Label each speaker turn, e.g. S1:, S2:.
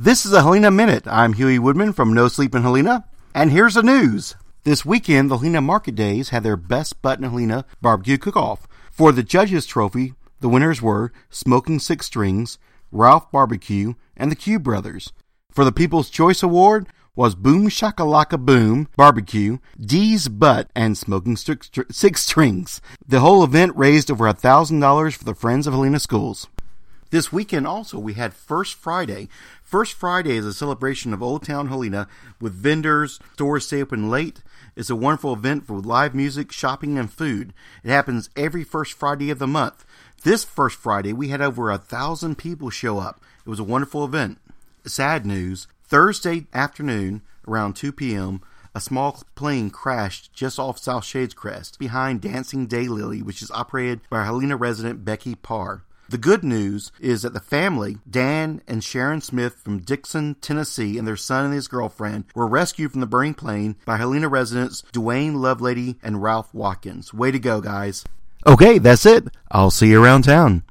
S1: This is a Helena Minute. I'm Hewy Woodman from No Sleep in Helena, and here's the news. This weekend, the Helena Market Days had their Best Butt in Helena barbecue cook-off. For the Judges Trophy, the winners were Smoking Six Strings, Ralph Barbecue, and the Q Brothers. For the People's Choice Award was Boom Shakalaka Boom Barbecue, Dee's Butt, and Smoking Six Strings. The whole event raised over $1,000 for the Friends of Helena Schools. This weekend also we had First Friday. First Friday is a celebration of Old Town Helena with vendors, stores stay open late. It's a wonderful event for live music, shopping, and food. It happens every first Friday of the month. This first Friday we had over a thousand people show up. It was a wonderful event. Sad news. Thursday afternoon around 2 p.m., a small plane crashed just off South Shades Crest behind Dancing Daylily, which is operated by Helena resident Becky Parr. The good news is that the family, Dan and Sharon Smith from Dickson, Tennessee, and their son and his girlfriend were rescued from the burning plane by Helena residents Dwayne Lovelady and Ralph Watkins. Way to go, guys. Okay, that's it. I'll see you around town.